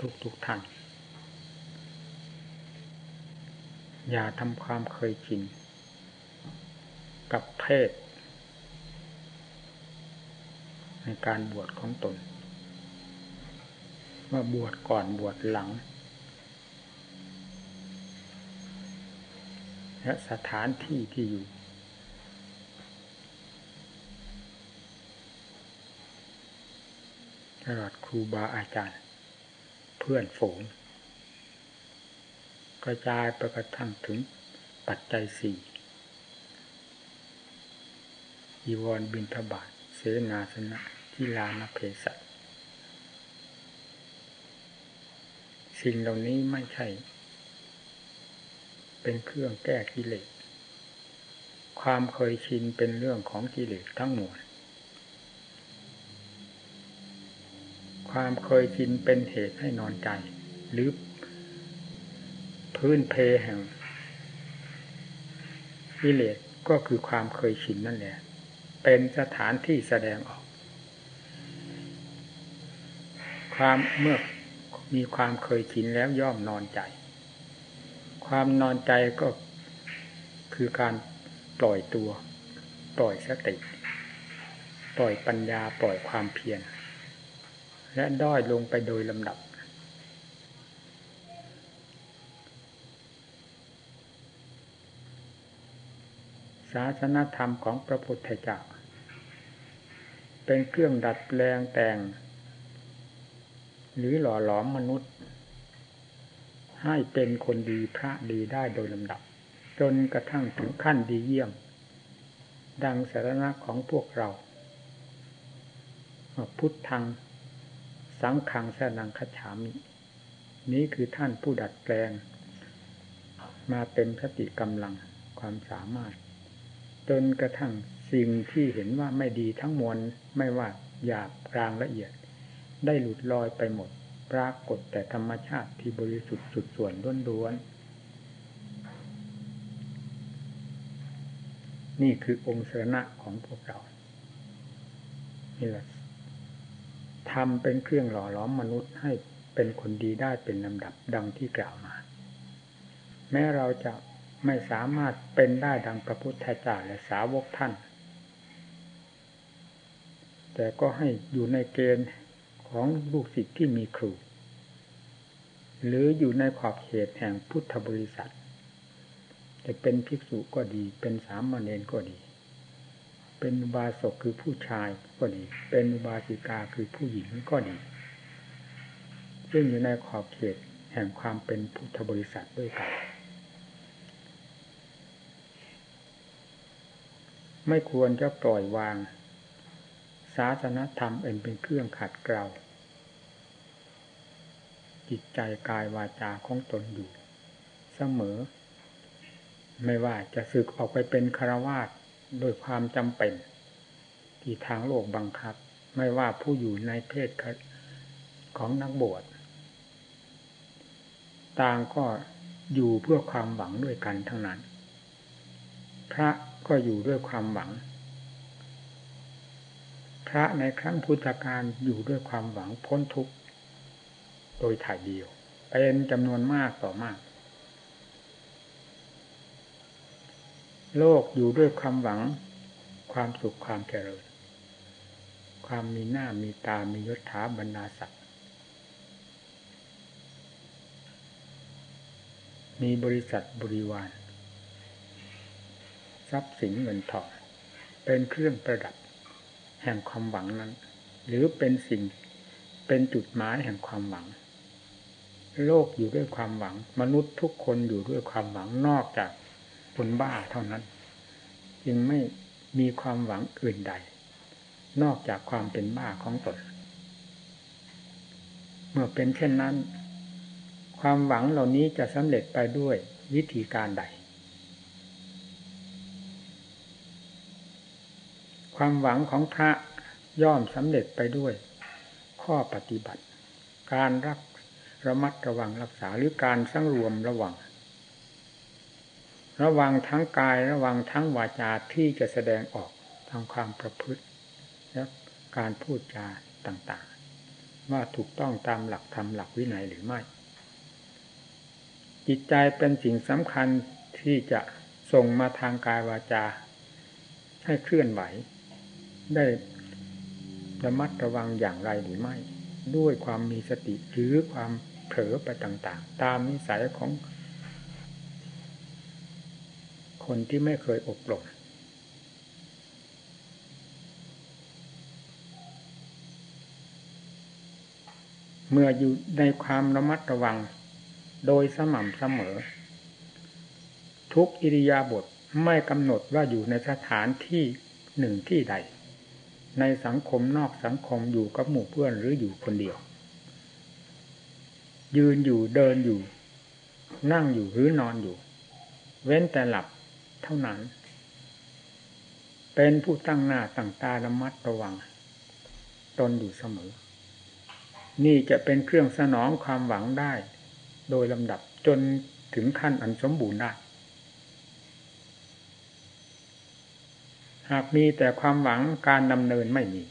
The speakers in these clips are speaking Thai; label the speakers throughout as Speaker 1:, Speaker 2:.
Speaker 1: ทุกทุกท่าน อย่าทำความเคยชินกับเพศ ในการบวชของตน ว่าบวชก่อนบวชหลัง และสถานที่ที่อยู่ ตลอดครูบาอาจารย์ พื่อนฝูงกระจายไปกระทั่งถึงปัจจัยสี่อีวรบินทบาทเสนาสนะทิลานเพศัตสิ่งเหล่านี้ไม่ใช่ เป็นเครื่องแก้กิเลส ความเคยชินเป็นเรื่องของกิเลสทั้งมวล ความเคยชินเป็นเหตุให้นอนใจ หรือพื้นเพแห่งวิเลสก็คือความเคยชินนั่นแหละ เป็นสถานที่แสดงออก ความเมื่อมีความเคยชินแล้วย่อมนอนใจ ความนอนใจก็คือการปล่อยตัว ปล่อยสติ ปล่อยปัญญาปล่อยความเพียร และด้อยลงไปโดยลำดับ ศาสนธรรมของพระพุทธเจ้า เป็นเครื่องดัดแปลงแต่ง หรือหล่อหลอมมนุษย์ ให้เป็นคนดีพระดีได้โดยลำดับ จนกระทั่งถึงขั้นดีเยี่ยม ดังสารณะของพวกเราพุทธัง สังขังแสนังคัจฉามิ นี้คือท่านผู้ดัดแปลง มาเป็นสติกำลังความสามารถ จนกระทั่งสิ่งที่เห็นว่าไม่ดีทั้งมวลไม่ว่าหยาบกลางละเอียด ได้หลุดลอยไปหมด ปรากฏแต่ธรรมชาติที่บริสุทธิ์สุดส่วนล้วนนี่คือองค์เสนะของพวกเรา นี่แหละ ทำเป็นเครื่องหล่อล้อมมนุษย์ให้เป็นคนดีได้เป็นลำดับดังที่กล่าวมา แม้เราจะไม่สามารถเป็นได้ดังพระพุทธเจ้าและสาวกท่าน แต่ก็ให้อยู่ในเกณฑ์ของลูกศิษย์ที่มีครู หรืออยู่ในขอบเขตแห่งพุทธบริษัท จะเป็นภิกษุก็ดีเป็นสามเณรก็ดี เป็นอุบาสกคือผู้ชายก็ดี เป็นอุบาสิกาคือผู้หญิงก็ดี ซึ่งอยู่ในขอบเขตแห่งความเป็นพุทธบริษัทด้วยกัน ไม่ควรจะปล่อยวาง ศาสนธรรมเอ็นเป็นเครื่องขัดเกลาจิตใจกายวาจาของตนอยู่ เสมอ ไม่ว่าจะสึกออกไปเป็นคารวาส โดยความจำเป็น ที่ทางโลกบังคับ ไม่ว่าผู้อยู่ในเพศของนักบวชต่างก็อยู่เพื่อความหวังด้วยกันทั้งนั้น พระก็อยู่ด้วยความหวัง พระในครั้งพุทธกาลอยู่ด้วยความหวังพ้นทุกข์โดยถ่ายเดียวเป็นจำนวนมากต่อมาก โลกอยู่ด้วยความหวัง ความสุขความเจริญ ความมีหน้ามีตามียศถาบรรดาศักดิ์มีบริษัทบริวาร ทรัพย์สินเงินทองเป็นเครื่องประดับ แห่งความหวังนั้น หรือเป็นสิ่งเป็นจุดหมายแห่งความหวัง โลกอยู่ด้วยความหวัง มนุษย์ทุกคนอยู่ด้วยความหวังนอกจาก คนบ้าเท่านั้น จึงไม่มีความหวังอื่นใด นอกจากความเป็นบ้าของตนเมื่อเป็นเช่นนั้น ความหวังเหล่านี้จะสำเร็จไปด้วยวิธีการใด ความหวังของพระย่อมสำเร็จไปด้วย ข้อปฏิบัติ การรักระมัดระวังรักษาหรือการสังรวมระวัง ระวังทั้งกายระวังทั้งวาจาที่จะแสดงออกทางความประพฤติและการพูดจาต่างๆ ว่าถูกต้องตามหลักธรรมหลักวินัยหรือไม่ จิตใจเป็นสิ่งสำคัญที่จะส่งมาทางกายวาจา ให้เคลื่อนไหว ได้ระมัดระวังอย่างไรหรือไม่ ด้วยความมีสติหรือความเผลอไปต่างๆ ตามนิสัยของ คนที่ไม่เคยอบรมเมื่ออยู่ในความระมัดระวัง โดยสม่ำเสมอ ทุกอิริยาบถไม่กำหนดว่าอยู่ในสถานที่หนึ่งที่ใด ในสังคมนอกสังคมอยู่กับหมู่เพื่อนหรืออยู่คนเดียว ยืนอยู่เดินอยู่ นั่งอยู่หรือนอนอยู่ เว้นแต่หลับ เท่านั้น เป็นผู้ตั้งหน้าตั้งตาระมัดระวัง ตนอยู่เสมอ นี่จะเป็นเครื่องสนองความหวังได้ โดยลำดับจนถึงขั้นอันสมบูรณ์ได้ หากมีแต่ความหวังการดำเนินไม่มี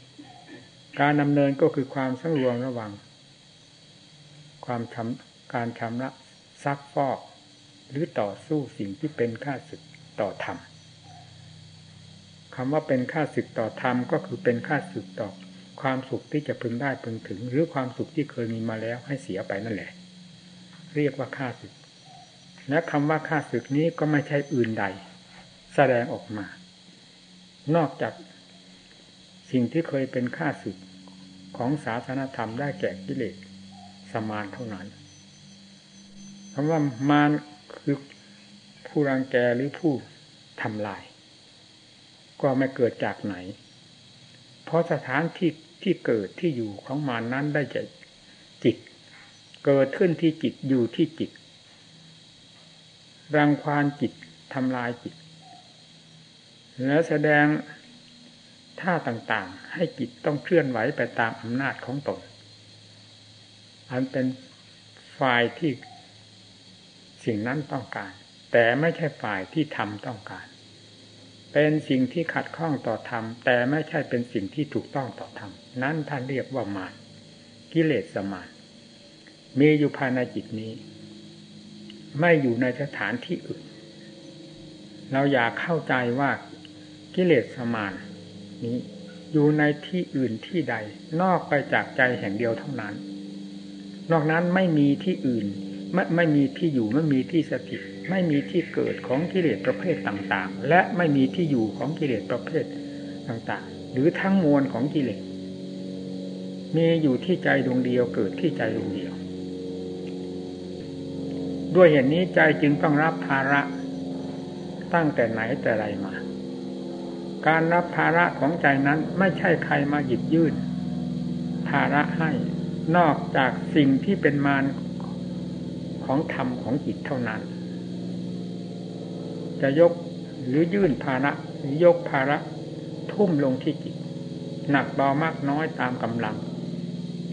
Speaker 1: การดำเนินก็คือความสังรวมระวัง ความทำการชำระซักฟอกหรือต่อสู้สิ่งที่เป็นค่าศึก ต่อธรรมคำว่าเป็นค่าศึกต่อธรรมก็คือเป็นค่าศึกต่อความสุขที่จะพึงได้พึงถึง หรือความสุขที่เคยมีมาแล้วให้เสียไปนั่นแหละ เรียกว่าค่าศึก และคำว่าค่าศึกนี้ก็ไม่ใช่อื่นใด แสดงออกมา นอกจากสิ่งที่เคยเป็นค่าศึกของศาสนธรรมได้แก่กิเลสสมานเท่านั้นคำว่ามารคือ ผู้รังแกหรือผู้ทำลาย ก็ไม่เกิดจากไหน เพราะสถานที่ที่เกิดที่อยู่ของมานั้นได้จากจิต เกิดขึ้นที่จิตอยู่ที่จิต รังควานจิตทำลายจิต แล้วแสดงท่าต่างๆ ให้จิตต้องเคลื่อนไหวไปตามอำนาจของตน อันเป็นฝ่ายที่สิ่งนั้นต้องการ แต่ไม่ใช่ฝ่ายที่ธรรมต้องการ เป็นสิ่งที่ขัดข้องต่อธรรมแต่ไม่ใช่เป็นสิ่งที่ถูกต้องต่อธรรมนั้นท่านเรียกว่ามารกิเลสสมานมีอยู่ภายในจิตนี้ ไม่อยู่ในสถานที่อื่น เราอยากเข้าใจว่ากิเลสสมานนี้อยู่ในที่อื่นที่ใด นอกไปจากใจแห่งเดียวเท่านั้น นอกนั้นไม่มีที่อื่น ไม่ไม่มีที่อยู่ไม่มีที่สถิต ไม่มีที่เกิดของกิเลสประเภทต่างๆ และไม่มีที่อยู่ของกิเลสประเภทต่างๆ หรือทั้งมวลของกิเลสมีอยู่ที่ใจดวงเดียวเกิดที่ใจดวงเดียว ด้วยเหตุนนี้ใจจึงต้องรับภาระตั้งแต่ไหนแต่ไรมา การรับภาระของใจนั้นไม่ใช่ใครมาหยิบยื่น ภาระให้นอกจากสิ่งที่เป็นมารของธรรมของจิตเท่านั้น จะยกหรือยื่นภาระหรือยกภาระทุ่มลงที่จิต หนักเบามากน้อยตามกำลัง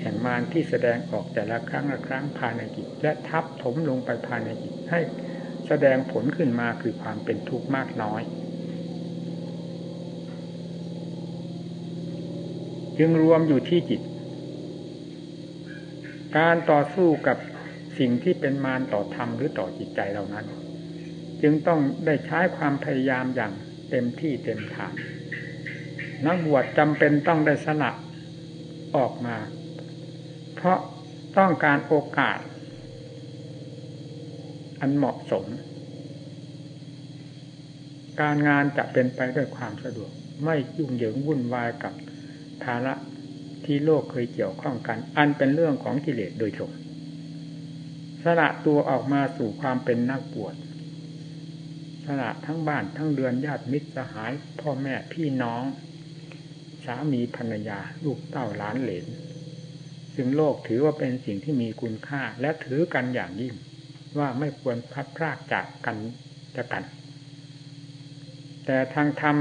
Speaker 1: แห่งมารที่แสดงออกแต่ละครั้งละครั้งภายในจิต และทับถมลงไปภายในจิตให้แสดงผลขึ้นมาคือความเป็นทุกข์มากน้อย จึงรวมอยู่ที่จิต การต่อสู้กับสิ่งที่เป็นมารต่อธรรมหรือต่อจิตใจเหล่านั้น จึงต้องได้ใช้ความพยายามอย่างเต็มที่เต็มทางนักบวชจำเป็นต้องได้สละออกมา เพราะต้องการโอกาส อันเหมาะสม การงานจะเป็นไปด้วยความสะดวก ไม่ยุ่งเหยิงวุ่นวายกับภาระที่โลกเคยเกี่ยวข้องกัน อันเป็นเรื่องของกิเลสโดยตรงสละตัวออกมาสู่ความเป็นนักบวช สละทั้งบ้านทั้งเรือนญาติมิตรสหาย พ่อแม่พี่น้อง สามีภรรยา ลูกเต้าล้านเหลนซึ่งโลกถือว่าเป็นสิ่งที่มีคุณค่า และถือกันอย่างยิ่ง ว่าไม่ควรพัดพรากจากกันจะกัน แต่ทางธรรม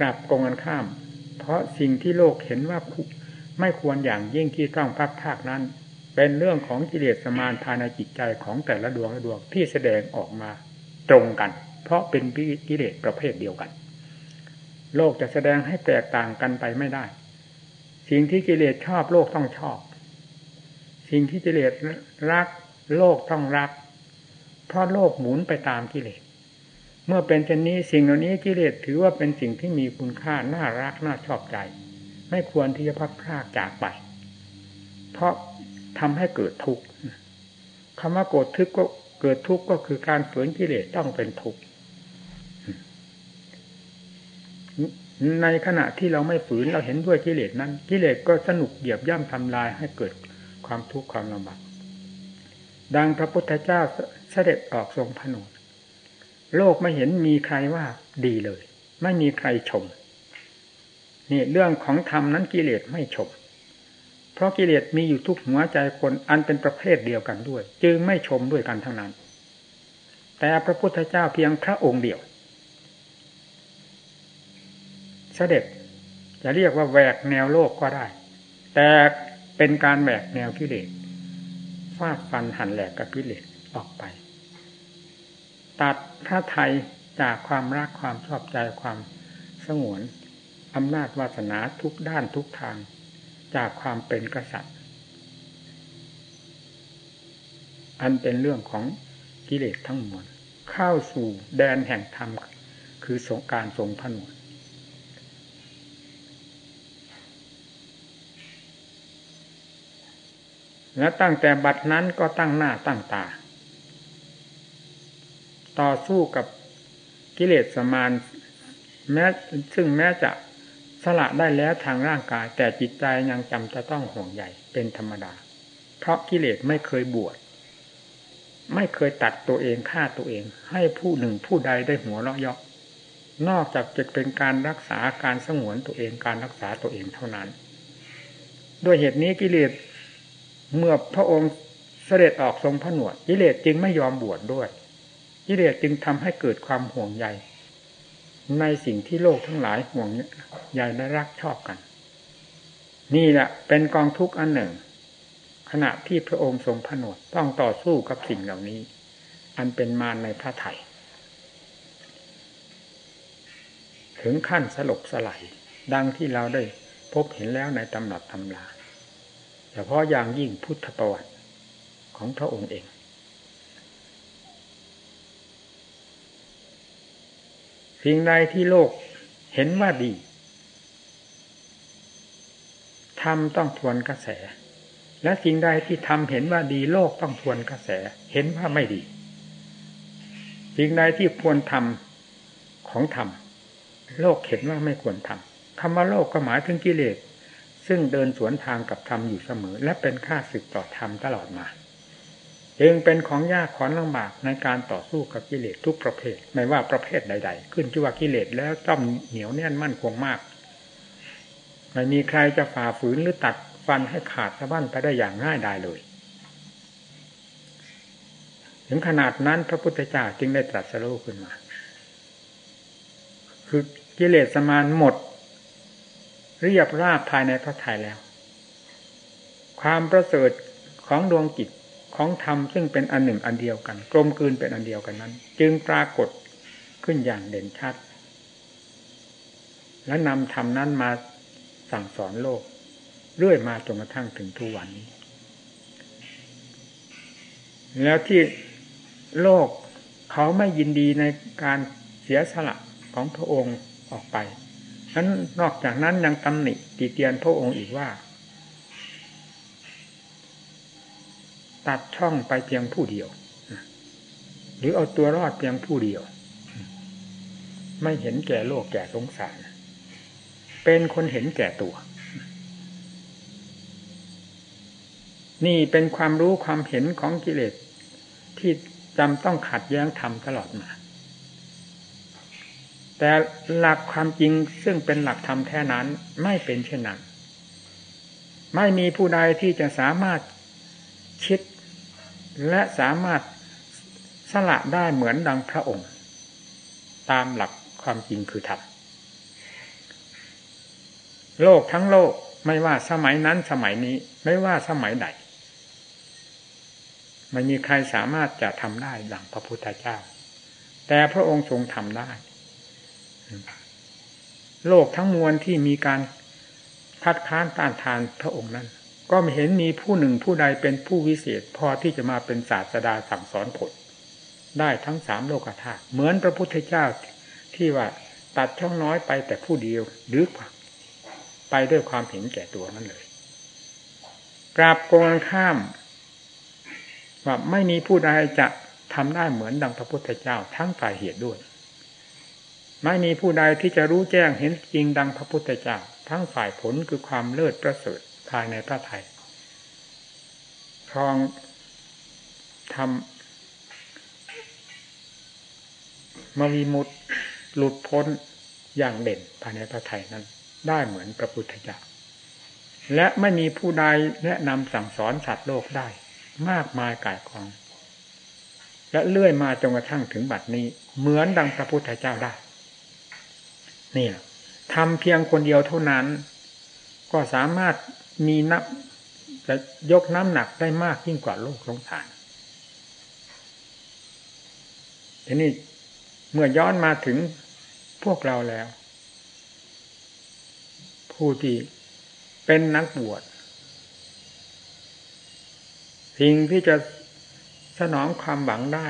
Speaker 1: กลับกงกันข้าม เพราะสิ่งที่โลกเห็นว่าไม่ควรอย่างยิ่งที่ต้องพัดพรากนั้น เป็นเรื่องของกิเลสสมานภายในจิตใจของแต่ละดวงละดวงที่แสดงออกมาตรงกัน เพราะเป็นกิเลสประเภทเดียวกัน โลกจะแสดงให้แตกต่างกันไปไม่ได้ สิ่งที่กิเลสชอบโลกต้องชอบ สิ่งที่กิเลสรักโลกต้องรัก เพราะโลกหมุนไปตามกิเลส เมื่อเป็นเช่นนี้สิ่งเหล่านี้กิเลสถือว่าเป็นสิ่งที่มีคุณค่าน่ารักน่าชอบใจ ไม่ควรที่จะพักพลากจากไป เพราะทำให้เกิดทุกข์คำว่าโกรธทึกก็เกิดทุกข์ก็คือการฝืนกิเลสต้องเป็นทุกข์ ในขณะที่เราไม่ฝืนเราเห็นด้วยกิเลสนั้น กิเลสก็สนุกเหยียบย่ำทำลายให้เกิดความทุกข์ความลำบากดังพระพุทธเจ้าเสด็จออกทรงผนวดโลกไม่เห็นมีใครว่าดีเลย ไม่มีใครชม นี่เรื่องของธรรมนั้นกิเลสไม่ชม เพราะกิเลสมีอยู่ทุกหัวใจคนอันเป็นประเภทเดียวกันด้วย จึงไม่ชมด้วยกันทั้งนั้น แต่พระพุทธเจ้าเพียงพระองค์เดียว เสด็จ จะเรียกว่าแหวกแนวโลกก็ได้ แต่เป็นการแหวกแนวกิเลสฟาดฟันหันแหลกกับกิเลสออกไป ตัดพระไทยจากความรักความชอบใจความสงวนอำนาจวาสนาทุกด้านทุกทาง จากความเป็นกษัตริย์ อันเป็นเรื่องของกิเลสทั้งมวลเข้าสู่แดนแห่งธรรมคือสงการทรงผนวด และตั้งแต่บัดนั้นก็ตั้งหน้าตั้งตา ต่อสู้กับกิเลสสมานแม้ซึ่งแม้จะสละได้แล้วทางร่างกาย แต่จิตใจยังจำจะต้องห่วงใหญ่เป็นธรรมดา เพราะกิเลสไม่เคยบวชไม่เคยตัดตัวเองฆ่าตัวเอง ให้ผู้หนึ่งผู้ใดได้หัวเราะยอกนอกจากจะเป็นการรักษาการสงวนตัวเองการรักษาตัวเองเท่านั้น ด้วยเหตุนี้กิเลส เมื่อพระองค์เสด็จออกทรงผนวดกิเลสจึงไม่ยอมบวชดด้วยกิเลสจึงทำให้เกิดความห่วงใย ในสิ่งที่โลกทั้งหลายห่วงใยและรักชอบกัน นี่แหละเป็นกองทุกข์อันหนึ่ง ขณะที่พระองค์ทรงผนวดต้องต่อสู้กับสิ่งเหล่านี้ อันเป็นมารในพระไถ่ถึงขั้นสลบสลายดังที่เราได้พบเห็นแล้วในตำรับตำรา เฉพาะอย่างยิ่งพุทธประวัติของพระองค์เอง สิ่งใดที่โลกเห็นว่าดีทำต้องทวนกระแส และสิ่งใดที่ทำเห็นว่าดีโลกต้องทวนกระแส เห็นว่าไม่ดี สิ่งใดที่ควรทำของธรรมโลกเห็นว่าไม่ควรทำคำว่าโลกก็หมายถึงกิเลส ซึ่งเดินสวนทางกับธรรมอยู่เสมอ และเป็นค่าศึกต่อธรรมตลอดมาจึงเป็นของยากขอนลำบากในการต่อสู้กับกิเลสทุกประเภท ไม่ว่าประเภทใด ๆ ขึ้นชื่อว่ากิเลสแล้วต้องเหนียวแน่นมั่นคงมาก ไม่มีใครจะฝ่าฝืนหรือตัดฟันให้ขาดสะบั้นไปได้อย่างง่ายดายเลย ถึงขนาดนั้นพระพุทธเจ้าจึงได้ตรัสรู้ขึ้นมา คือกิเลสสมานหมด เรียบราบภายในพระทัยแล้ว ความประเสริฐของดวงจิตของธรรมซึ่งเป็นอันหนึ่งอันเดียวกัน กลมกลืนเป็นอันเดียวกันนั้น จึงปรากฏขึ้นอย่างเด่นชัด และนำธรรมนั้นมาสั่งสอนโลก เรื่อยมาจนกระทั่งถึงทุกวันนี้ แล้วที่โลกเขาไม่ยินดีในการเสียสละของพระองค์ออกไป นั้นนอกจากนั้นยังตำหนิตีเตียนพระองค์อีกว่า ตัดช่องไปเพียงผู้เดียว หรือเอาตัวรอดเพียงผู้เดียว ไม่เห็นแก่โลกแก่สงสาร เป็นคนเห็นแก่ตัว นี่เป็นความรู้ความเห็นของกิเลสที่จำต้องขัดแย้งธรรมตลอดมา แต่หลักความจริงซึ่งเป็นหลักธรรมแท้นั้นไม่เป็นเช่นนั้น ไม่มีผู้ใดที่จะสามารถคิดและสามารถสละได้เหมือนดังพระองค์ ตามหลักความจริงคือธรรมโลกทั้งโลกไม่ว่าสมัยนั้นสมัยนี้ไม่ว่าสมัยใดไม่มีใครสามารถจะทำได้ดังพระพุทธเจ้า แต่พระองค์ทรงทำได้ โลกทั้งมวลที่มีการคัดค้านต้านทานพระองค์นั้น ก็ไม่เห็นมีผู้หนึ่งผู้ใดเป็นผู้วิเศษ พอที่จะมาเป็นศาสดาสั่งสอนผล ได้ทั้งสามโลกธาตุเหมือนพระพุทธเจ้าที่ว่าตัดช่องน้อยไปแต่ผู้เดียวหรือไปด้วยความเห็นแก่ตัวนั่นเลยกราบโกงข้าม ว่าไม่มีผู้ใดจะทำได้เหมือนดังพระพุทธเจ้าทั้งฝ่ายเหตุด้วย ไม่มีผู้ใดที่จะรู้แจ้งเห็นจริงดังพระพุทธเจ้าทั้งฝ่ายผลคือความเลิศประเสริฐภายในพระไทยครองทำมวีมุตหลุดพ้นอย่างเด่นภายในพระไทยนั้น ได้เหมือนพระพุทธเจ้าและไม่มีผู้ใดแนะนำสั่งสอนสัตว์โลกได้ มากมายกายกอง และเลื่อยมาจนกระทั่งถึงบัดนี้ เหมือนดังพระพุทธเจ้าได้ เนี่ยทำเพียงคนเดียวเท่านั้น ก็สามารถมีนับจะยกน้ำหนักได้มากยิ่งกว่าโลกสงสารทีนี้เมื่อย้อนมาถึงพวกเราแล้ว ผู้ที่เป็นนักบวชสิ่งที่จะสนองความหวังได้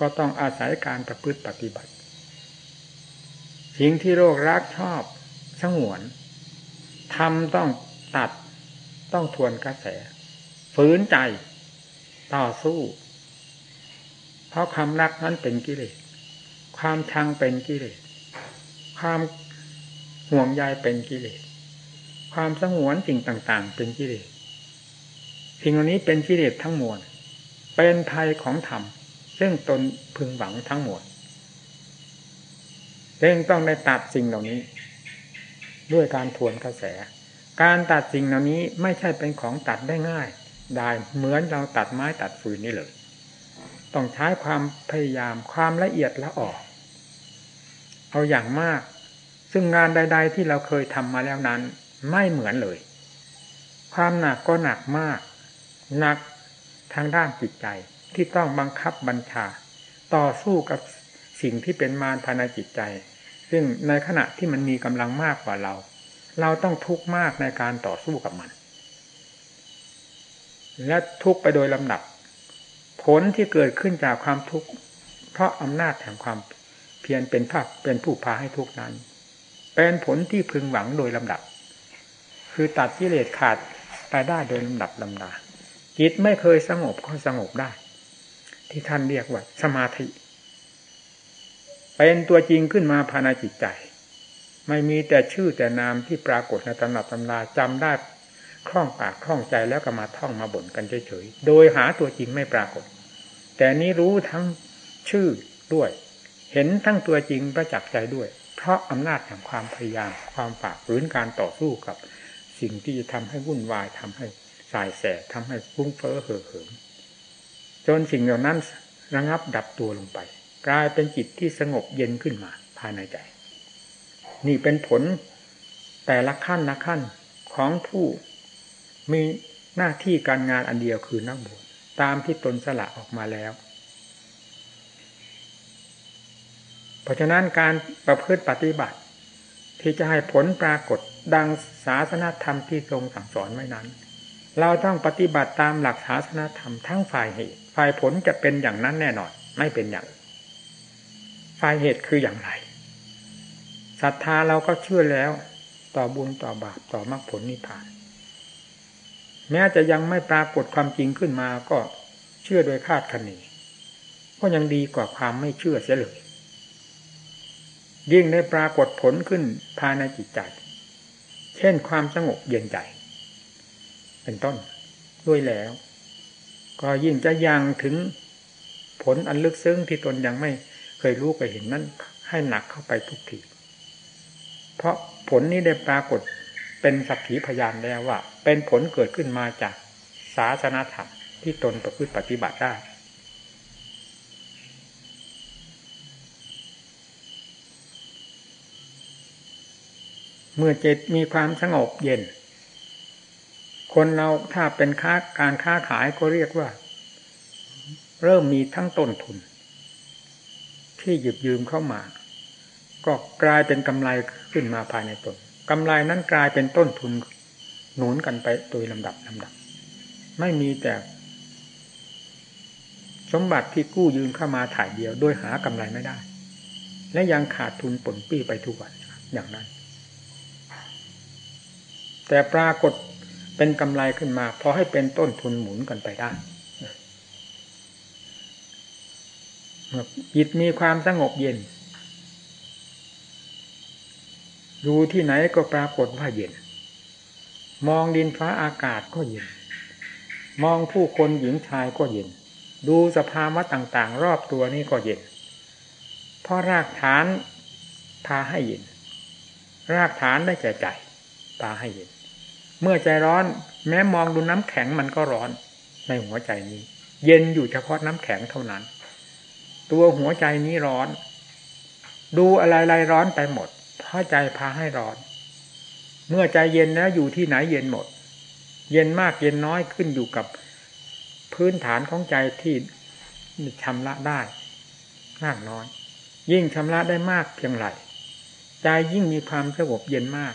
Speaker 1: ก็ต้องอาศัยการประพฤติปฏิบัติ สิ่งที่โรครักชอบสงวนทำต้องตัดต้องทวนกระแส ฝืนใจ ต่อสู้ เพราะความรักนั้นเป็นกิเลสความชังเป็นกิเลสความห่วงใยเป็นกิเลสความสงวนสิ่งต่าง ๆ เป็นกิเลสสิ่งเหล่านี้เป็นกิเลสทั้งมวลเป็นภัยของธรรมซึ่งตนพึงหวังทั้งหมด เร่งต้องได้ตัดสิ่งเหล่านี้ ด้วยการทวนกระแส การตัดสิ่งเหล่านี้ไม่ใช่เป็นของตัดได้ง่าย ได้เหมือนเราตัดไม้ตัดฟืนนี่เลย ต้องใช้ความพยายามความละเอียดละออกเอาอย่างมาก ซึ่งงานใด ๆ ที่เราเคยทำมาแล้วนั้น ไม่เหมือนเลย ความหนักก็หนักมาก หนักทางด้านจิตใจที่ต้องบังคับบัญชา ต่อสู้กับสิ่งที่เป็นมารภายในจิตใจ ซึ่งในขณะที่มันมีกำลังมากกว่าเรา เราต้องทุกข์มากในการต่อสู้กับมัน และทุกข์ไปโดยลำดับ ผลที่เกิดขึ้นจากความทุกข์เพราะอำนาจแห่งความเพียรเป็นภาพเป็นผู้พาให้ทุกนั้น เป็นผลที่พึงหวังโดยลำดับ คือตัดกิเลสขาดไปได้โดยลำดับลำดาจิตไม่เคยสงบก็สงบได้ ที่ท่านเรียกว่าสมาธิ เป็นตัวจริงขึ้นมาภายในจิตใจ ไม่มีแต่ชื่อแต่นามที่ปรากฏในตำนับตำราจำได้คล่องปากคล่องใจแล้วก็มาท่องมาบ่นกันเฉยๆ โดยหาตัวจริงไม่ปรากฏ แต่นี้รู้ทั้งชื่อด้วย เห็นทั้งตัวจริงประจักษ์ใจด้วย เพราะอำนาจแห่งความพยายาม ความฝ่าฝืนการต่อสู้กับ สิ่งที่จะทำให้วุ่นวายทำให้สายแสทำให้ฟุ้งเฟ้อเห่อเหิมจนสิ่งเหล่านั้นระงับดับตัวลงไป กลายเป็นจิตที่สงบเย็นขึ้นมา ภายในใจ นี่เป็นผลแต่ละขั้นละขั้นของผู้มีหน้าที่การงานอันเดียวคือนักบวชตามที่ตนสละออกมาแล้ว เพราะฉะนั้นการประพฤติปฏิบัติ ที่จะให้ผลปรากฏดังศาสนาธรรมที่ทรงสั่งสอนไว้นั้น เราต้องปฏิบัติตามหลักศาสนาธรรมทั้งฝ่ายเหตุฝ่ายผลจะเป็นอย่างนั้นแน่นอน ไม่เป็นอย่าง ฝ่ายเหตุคืออย่างไรศรัทธาเราก็เชื่อแล้ว ต่อบุญต่อบาปต่อมรรคผลนิพพาน แม้จะยังไม่ปรากฏความจริงขึ้นมาก็เชื่อโดยคาดคะเนก็ยังดีกว่าความไม่เชื่อเสียเลยยิ่งได้ปรากฏผลขึ้นภายในจิตใจ เช่นความสงบเย็นใจ เป็นต้นด้วยแล้ว ก็ยิ่งจะยังถึงผลอันลึกซึ้งที่ตนยังไม่ เคยรู้ไปเห็นนั้นให้หนักเข้าไปทุกที เพราะผลนี้ได้ปรากฏเป็นสักขีพยานแล้วว่า เป็นผลเกิดขึ้นมาจากศาสนาธรรมที่ตนประพฤติปฏิบัติได้เมื่อจิตมีความสงบเย็น คนเราถ้าเป็นค้าการค้าขายก็เรียกว่า เริ่มมีทั้งต้นทุน ที่หยิบยืมเข้ามา ก็กลายเป็นกำไรขึ้นมาภายในตนกำไรนั้นกลายเป็นต้นทุนหนุนกันไปโดยลำดับลำดับ ไม่มีแต่สมบัติที่กู้ยืมเข้ามาถ่ายเดียว โดยหากำไรไม่ได้ และยังขาดทุนผลปี้ไปทุกวันอย่างนั้น แต่ปรากฏเป็นกำไรขึ้นมาพอให้เป็นต้นทุนหมุนกันไปได้ จิตมีความสงบเย็นอยู่ที่ไหนก็ปรากฏว่าเย็น มองดินฟ้าอากาศก็เย็น มองผู้คนหญิงชายก็เย็น ดูสภาวะต่างๆ รอบตัวนี้ก็เย็น เพราะรากฐานพาให้เย็น รากฐานได้แก่ใจพาให้เย็น เมื่อใจร้อนแม้มองดูน้ำแข็งมันก็ร้อนในหัวใจนี้ เย็นอยู่เฉพาะน้ำแข็งเท่านั้น ตัวหัวใจนี้ร้อน ดูอะไรๆร้อนไปหมด เพราะใจพาให้ร้อน เมื่อใจเย็นแล้วอยู่ที่ไหนเย็นหมด เย็นมากเย็นน้อยขึ้นอยู่กับพื้นฐานของใจที่ชำระได้มากน้อย ยิ่งชำระได้มากเพียงไรใจยิ่งมีความสงบเย็นมาก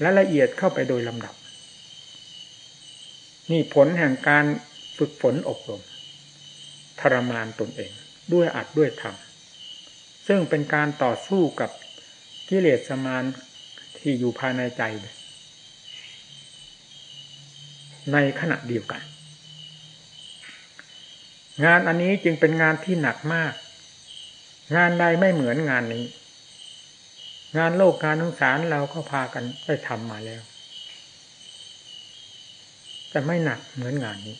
Speaker 1: และละเอียดเข้าไปโดยลำดับ นี่ผลแห่งการฝึกฝนอบรม ทรมานตนเอง ด้วยอัดด้วยธรรมซึ่งเป็นการต่อสู้กับกิเลสสมานที่อยู่ภายในใจ ในขณะเดียวกัน งานอันนี้จึงเป็นงานที่หนักมาก งานใดไม่เหมือนงานนี้ งานโลกงานสงสารเราก็พากันได้ทำมาแล้ว แต่ไม่หนักเหมือนงานนี้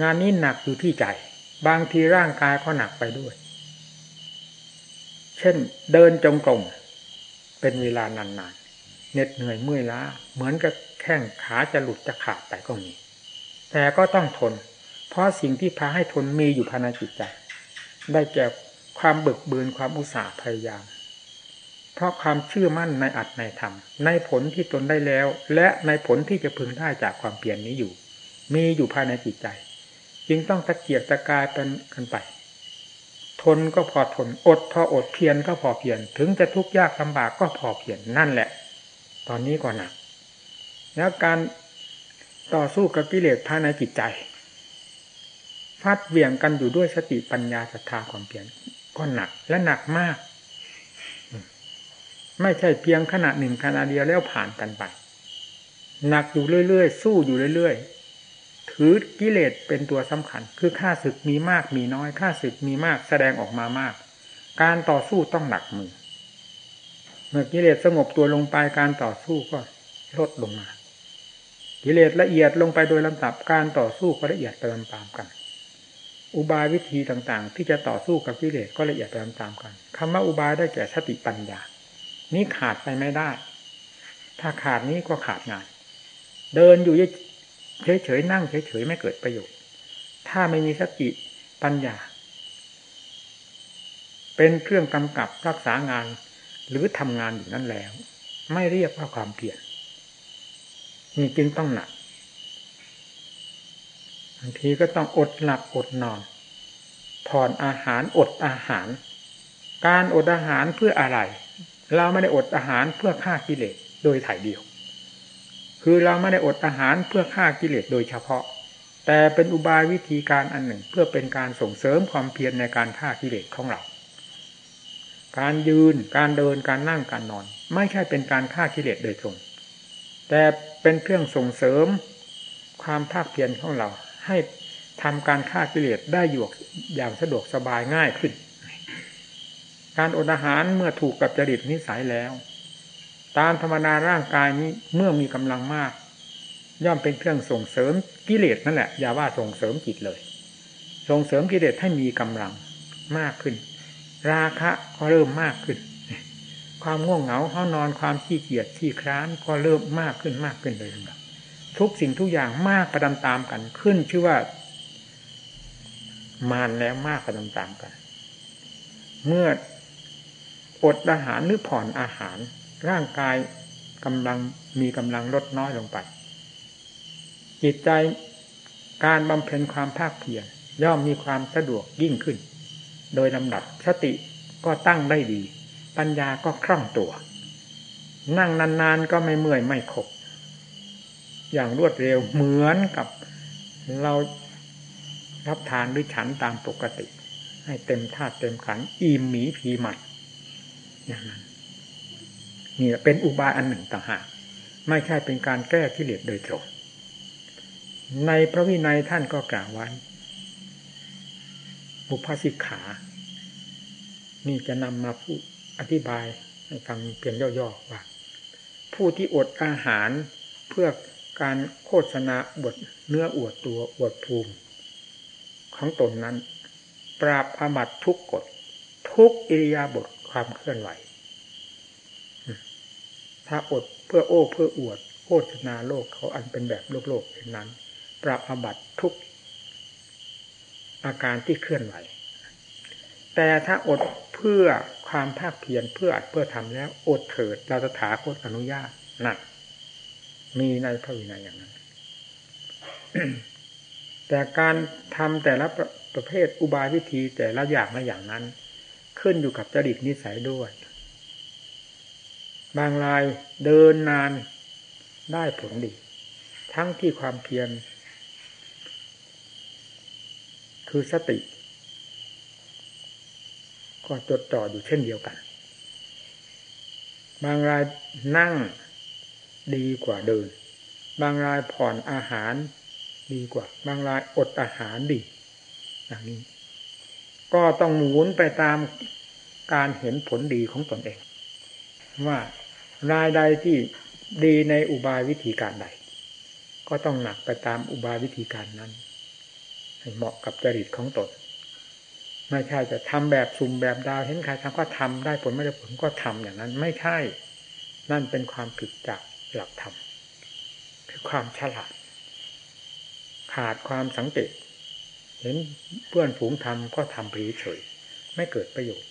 Speaker 1: งานนี้หนักอยู่ที่ใจ บางทีร่างกายก็หนักไปด้วย เช่นเดินจงกรมเป็นเวลานานๆเหน็ดเหนื่อยเมื่อยล้า เหมือนกับแข้งขาจะหลุดจะขาดไปก็มี แต่ก็ต้องทน เพราะสิ่งที่พาให้ทนมีอยู่ภายในจิตใจ ได้แก่ความบึกบืนความอุตสาห์พยายาม เพราะความเชื่อมั่นในอัตในธรรม ในผลที่ตนได้แล้ว และในผลที่จะพึงได้จากความเปลี่ยนนี้อยู่ มีอยู่ภายในจิตใจ จึงต้องตะเกียกตะกายเป็นกันไป ทนก็พอทน อดพออดเพียรก็พอเพียรถึงจะทุกข์ยากลำบากก็พอเพียรนั่นแหละ ตอนนี้ก็หนักแล้วการต่อสู้กับกิเลสภายในจิตใจฟัดเวี่ยงกันอยู่ด้วยสติปัญญาศรัทธาความเพียรก็หนักและหนักมาก ไม่ใช่เพียงขณะหนึ่งขณะเดียวแล้วผ่านกันไป หนักอยู่เรื่อยๆ สู้อยู่เรื่อยๆ ถือกิเลสเป็นตัวสำคัญ คือค่าศึกมีมากมีน้อยค่าศึกมีมากแสดงออกมามาก การต่อสู้ต้องหนักมือ เมื่อกิเลสสงบตัวลงไปการต่อสู้ก็ลดลงมา กิเลสละเอียดลงไปโดยลำดับการต่อสู้ก็ละเอียดไปตามกัน อุบายวิธีต่างๆ ที่จะต่อสู้กับกิเลสก็ละเอียดไปตามกันคำว่าอุบายได้แก่สติปัญญา นี้ขาดไปไม่ได้ ถ้าขาดนี้ก็ขาดงาน เดินอยู่ เฉยๆนั่งเฉยๆไม่เกิดประโยชน์ ถ้าไม่มีสติปัญญา เป็นเครื่องกำกับรักษางานหรือทำงานอยู่นั่นแล้ว ไม่เรียกว่าความเพียรนี่จึงต้องหนักบางทีก็ต้องอดหลับอดนอนผ่อนอาหารอดอาหาร การอดอาหารเพื่ออะไร เราไม่ได้อดอาหารเพื่อฆ่ากิเลสโดยถ่ายเดียว คือเราไม่ได้อดอาหารเพื่อฆ่ากิเลสโดยเฉพาะ แต่เป็นอุบายวิธีการอันหนึ่ง เพื่อเป็นการส่งเสริมความเพียรในการฆ่ากิเลสของเรา การยืนการเดินการนั่งการนอน ไม่ใช่เป็นการฆ่ากิเลสโดยตรง แต่เป็นเครื่องส่งเสริมความภาคเพียรของเรา ให้ทำการฆ่ากิเลสได้อยู่อย่างสะดวกสบายง่ายขึ้น การอดอาหารเมื่อถูกกับจริตนิสัยแล้ว ตามธรรมดาร่างกายนี้เมื่อมีกำลังมาก ย่อมเป็นเครื่องส่งเสริมกิเลสนั่นแหละอย่าว่าส่งเสริมจิตเลย ส่งเสริมกิเลสให้มีกำลังมากขึ้น ราคะก็เริ่มมากขึ้น ความง่วงเหงาห้านอนความขี้เกียจขี้คร้านก็เริ่มมากขึ้นมากขึ้นเลยครับทุกสิ่งทุกอย่างมากประดำตามกันขึ้นชื่อว่ามานแล้วมากประดำตามกัน เมื่ออดอาหารหรือผ่อนอาหาร ร่างกายกำลังมีกำลังลดน้อยลงไป จิตใจการบำเพ็ญความภาคเพียรย่อมมีความสะดวกยิ่งขึ้น โดยลำดับสติก็ตั้งได้ดี ปัญญาก็คล่องตัว นั่งนานๆก็ไม่เมื่อยไม่ขบ อย่างรวดเร็วเหมือนกับเรารับทานหรือฉันตามปกติ ให้เต็มธาตุเต็มขันอิ่มหมีผีหมัดอย่างนั้น นี่เป็นอุบายอันหนึ่งต่างหากไม่ใช่เป็นการแก้กิเลสโดยตรงในพระวินัยท่านก็กล่าวไว้ บุพสิกขา นี่จะนำมาพูดอธิบายให้ฟังเพียงย่อๆว่า ผู้ที่อดอาหารเพื่อการโฆษณาบทเนื้ออวดตัวอวดภูมิ ของตนนั้น ปราบอาบัตทุกกฎทุกอิริยาบถความเคลื่อนไหว ถ้าอดเพื่อโอ้เพื่ออวดโฆษณาโลกเขาอันเป็นแบบโลกโลกเช่นนั้น ปราบอบัตทุกอาการที่เคลื่อนไหว แต่ถ้าอดเพื่อความภาคเพียรเพื่ออัดเพื่อทำแล้วอดเถิด เราจะถาโคตอนุญาตนั่นมีในพระวินัยอย่างนั้น แต่การทำแต่ละประประเภทอุบายวิธีแต่ละอย่างละอย่างนั้น ขึ้นอยู่กับจริตนิสัยด้วย บางรายเดินนานได้ผลดี ทั้งที่ความเพียร คือสติ ก็จดจ่ออยู่เช่นเดียวกัน บางรายนั่งดีกว่าเดิน บางรายผ่อนอาหารดีกว่า บางรายอดอาหารดีอย่างนี้ ก็ต้องหมุนไปตามการเห็นผลดีของตนเอง ว่า รายใดที่ดีในอุบายวิธีการใด ก็ต้องหนักไปตามอุบายวิธีการนั้นให้เหมาะกับจริตของตนไม่ใช่จะทำแบบสุ่มแบบดาวเห็นใครทำก็ทำได้ผลไม่ได้ผลก็ทำอย่างนั้น ไม่ใช่ นั่นเป็นความผิดจากหลักธรรมคือความฉลาด ขาดความสังเกต เห็นเพื่อนฝูงทำก็ทำไปเฉยไม่เกิดประโยชน์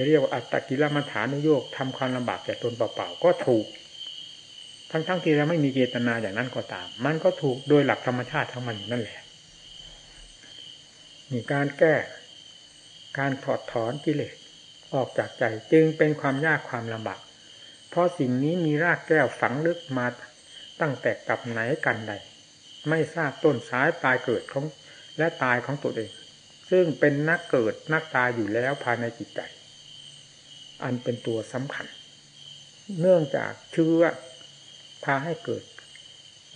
Speaker 1: จะเรียกว่าอัตตกิลมัฐานุโยกทำความลำบากแก่ตนเปล่าๆก็ถูก ทั้งๆทที่เราไม่มีเจตนาอย่างนั้นก็ตาม มันก็ถูกโดยหลักธรรมชาติทั้งมันนั่นแหละมีการแก้ การถอดถอนกิเลสออกจากใจจึงเป็นความยากความลำบากเพราะสิ่งนี้มีรากแก้วฝังลึกมาตั้งแต่กับไหนกันใด ไม่ทราบต้นสายปลายเกิดของและตายของตัวเอง ซึ่งเป็นนักเกิดนักตายอยู่แล้วภายในจิตใจ อันเป็นตัวสำคัญ เนื่องจากเชื้อพาให้เกิด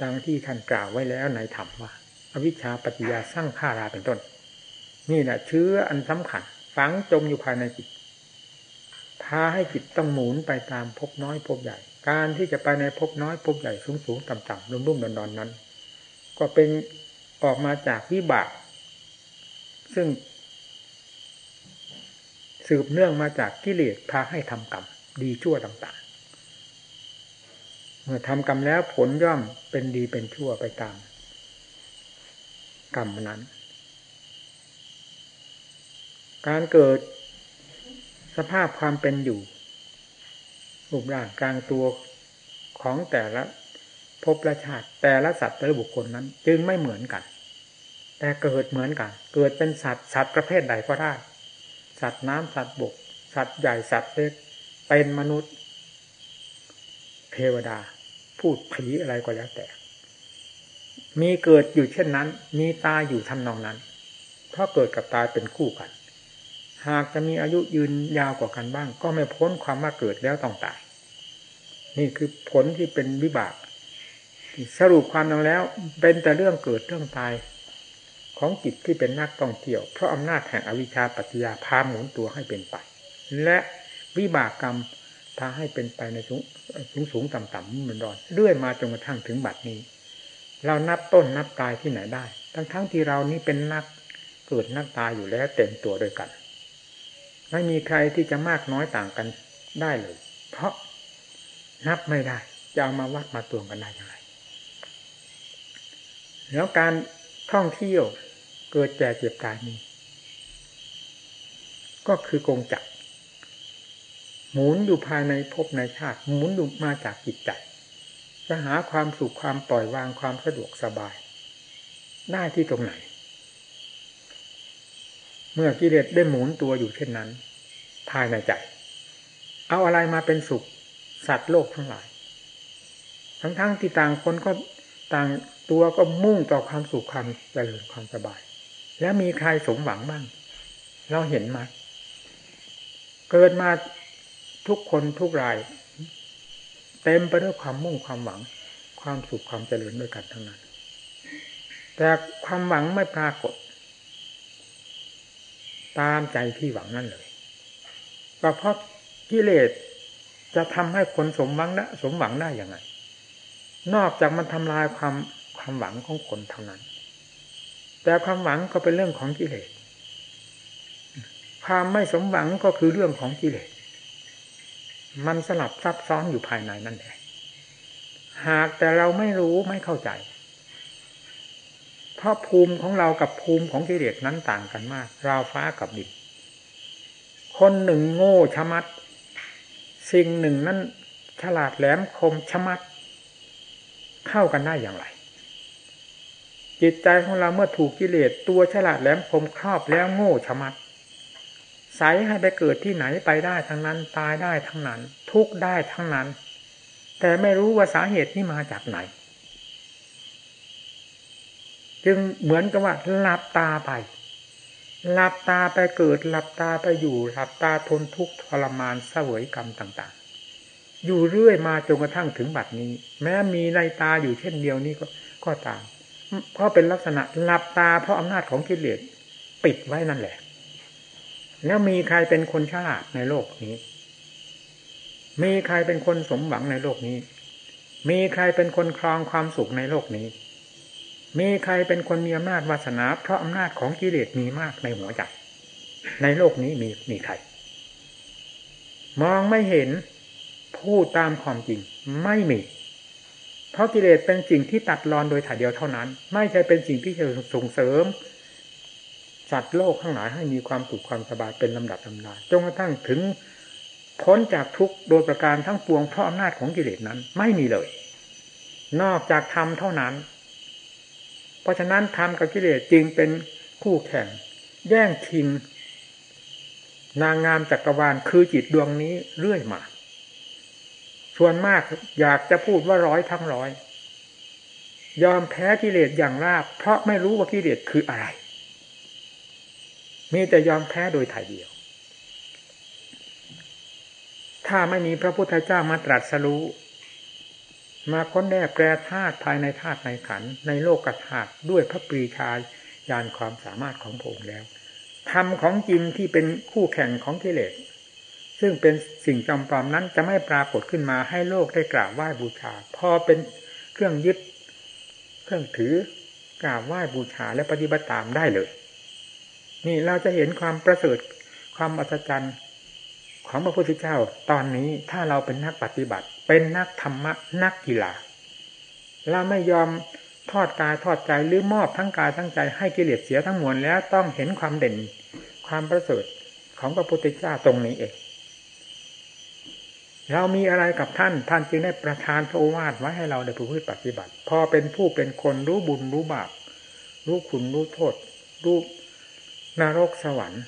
Speaker 1: ดังที่ท่านกล่าวไว้แล้วในธรรมว่า อวิชชาปัจจยาสร้างข้าราเป็นต้น นี่แหละเชื้ออันสำคัญ ฝังจมอยู่ภายในจิตพาให้จิตต้องหมุนไปตามพบน้อยพบใหญ่ การที่จะไปในพบน้อยพบใหญ่สูงสูงต่ำต่ำรุ่มรุ่มดอนดอนนั้น ก็เป็นออกมาจากวิบาก ซึ่ง สืบเนื่องมาจากกิเลสพาให้ทำกรรมดีชั่วต่างๆ เมื่อทำกรรมแล้วผลย่อมเป็นดีเป็นชั่วไปตาม กรรมนั้น การเกิดสภาพความเป็นอยู่รูปร่างกลางตัวของแต่ละภพละชาติ แต่ละสัตว์แต่ละบุคคลนั้น จึงไม่เหมือนกัน แต่เกิดเหมือนกัน เกิดเป็นสัตว์สัตว์ประเภทใดก็ได้ สัตว์น้ำสัตว์บก สัตว์ใหญ่สัตว์เล็ก เป็นมนุษย์ เทวดา พูดผีอะไรก็แล้วแต่ มีเกิดอยู่เช่นนั้น มีตายอยู่ทำนองนั้น เพราะเกิดกับตายเป็นคู่กัน หากจะมีอายุยืนยาวกว่ากันบ้าง ก็ไม่พ้นความมาเกิดแล้วต้องตาย นี่คือผลที่เป็นวิบาก สรุปความลงแล้ว เป็นแต่เรื่องเกิดเรื่องตาย ของจิตที่เป็นนักต้องเที่ยว เพราะอำนาจแห่งอวิชชาปัจจยาพาหมุนตัวให้เป็นไป และวิบากกรรมพาให้เป็นไปในสูงสูงสงต่ำต่ำมันดอนเรื่อยมาจนกระทั่งถึงบัดนี้ เรานับต้นนับตายที่ไหนได้ ทั้งทั้งที่เรานี้เป็นนักเกิดนักตายอยู่แล้วเต็มตัวโดยกัน ไม่มีใครที่จะมากน้อยต่างกันได้เลย เพราะนับไม่ได้ จะเอามาวัดมาตวงกันได้อย่างไรแล้วการท่องเที่ยว เกิดแก่เจ็บตายนี้ ก็คือกงจักหมุนอยู่ภายในภพในชาติ หมุนอยู่มาจากจิตใจจะหาความสุขความปล่อยวางความสะดวกสบาย ได้ที่ตรงไหน เมื่อกิเลสได้หมุนตัวอยู่เช่นนั้น ภายในใจ เอาอะไรมาเป็นสุข สัตว์โลกทั้งหลาย ทั้งๆทที่ต่างคนก็ต่างตัวก็มุ่งต่อความสุขความเจริญความสบาย แล้วมีใครสมหวังบ้าง เราเห็นมาเกิดมาทุกคนทุกราย เต็มไปด้วยความมุ่งความหวัง ความสุขความเจริญด้วยกันทั้งนั้น แต่ความหวังไม่ปรากฏ ตามใจที่หวังนั่นเลยก็เพราะกิเลสจะทำให้คนสมหวังได้สมหวังได้อย่างไรนอกจากมันทำลายความความหวังของคนเท่านั้น แต่ความหวังก็เป็นเรื่องของกิเลส ความไม่สมหวังก็คือเรื่องของกิเลส มันสลับซับซ้อนอยู่ภายในนั่นแหละ หากแต่เราไม่รู้ไม่เข้าใจ เพราะภูมิของเรากับภูมิของกิเลสนั้นต่างกันมาก ราวฟ้ากับดิน คนหนึ่งโง่ชะมัด สิ่งหนึ่งนั้นฉลาดแหลมคมชะมัด เข้ากันได้อย่างไร จิตใจของเราเมื่อถูกกิเลสตัวฉลาดแหลมคมครอบแล้วโง่ชะมัดใสให้ไปเกิดที่ไหนไปได้ทั้งนั้นตายได้ทั้งนั้น ทุกได้ทั้งนั้น แต่ไม่รู้ว่าสาเหตุนี้มาจากไหน จึงเหมือนกับว่าหลับตาไปหลับตาไปเกิดหลับตาไปอยู่หลับตาทนทุกข์ทรมานเสวยกรรมต่างๆ อยู่เรื่อยมาจนกระทั่งถึงบัดนี้ แม้มีในตาอยู่เช่นเดียวนี้ก็ก็ตาม เพราะเป็นลักษณะหลับตาเพราะอำนาจของกิเลสปิดไว้นั่นแหละ แล้วมีใครเป็นคนฉลาดในโลกนี้ มีใครเป็นคนสมหวังในโลกนี้ มีใครเป็นคนครองความสุขในโลกนี้ มีใครเป็นคนมีอำนาจวาสนา เพราะอำนาจของกิเลสมีมากในหัวใจในโลกนี้มีมีใคร มองไม่เห็นพูดตามความจริงไม่มี เพราะกิเลสเป็นสิ่งที่ตัดรอนโดยถ่ายเดียวเท่านั้น ไม่ใช่เป็นสิ่งที่จะส่งเสริมสัตว์โลกข้างหลายให้มีความสุขความสบายเป็นลำดับลำดาจนกระทั่งถึงพ้นจากทุกโดยประการทั้งปวงเพราะอำนาจของกิเลสนั้นไม่มีเลย นอกจากธรรมเท่านั้น เพราะฉะนั้นธรรมกับกิเลสจึงเป็นคู่แข่ง แย่งชิง นางงามจักรวาลคือจิตดวงนี้เรื่อยมา ส่วนมากอยากจะพูดว่าร้อยทั้งร้อย ยอมแพ้กิเลสอย่างราบ เพราะไม่รู้ว่ากิเลสคืออะไร มีแต่ยอมแพ้โดยถ่ายเดียว ถ้าไม่มีพระพุทธเจ้ามาตรัสรู้มาค้นแน่แปรธาตุภายในธาตุในขันในโลกกธาตุด้วยพระปรีชาญาณความสามารถของพระองค์แล้วธรรมของจริงที่เป็นคู่แข่งของกิเลส ซึ่งเป็นสิ่งจำปลอมนั้นจะไม่ปรากฏขึ้นมาให้โลกได้กราบไหว้บูชา พอเป็นเครื่องยึด เครื่องถือกราบไหว้บูชาและปฏิบัติตามได้เลย นี่เราจะเห็นความประเสริฐความอัศจรรย์ของพระพุทธเจ้าตอนนี้ถ้าเราเป็นนักปฏิบัติ เป็นนักธรรมะนักกีฬาเราไม่ยอมทอดกายทอดใจหรือมอบทั้งกายทั้งใจให้กิเลสเสียทั้งมวลแล้วต้องเห็นความเด่นความประเสริฐของพระพุทธเจ้าตรงนี้เอง เรามีอะไรกับท่าน ท่านจึงได้ประทานพระโอวาทไว้ให้เราได้ผู้ปฏิบัติ พอเป็นผู้เป็นคนรู้บุญรู้บาปรู้คุณรู้โทษ รู้นรกสวรรค์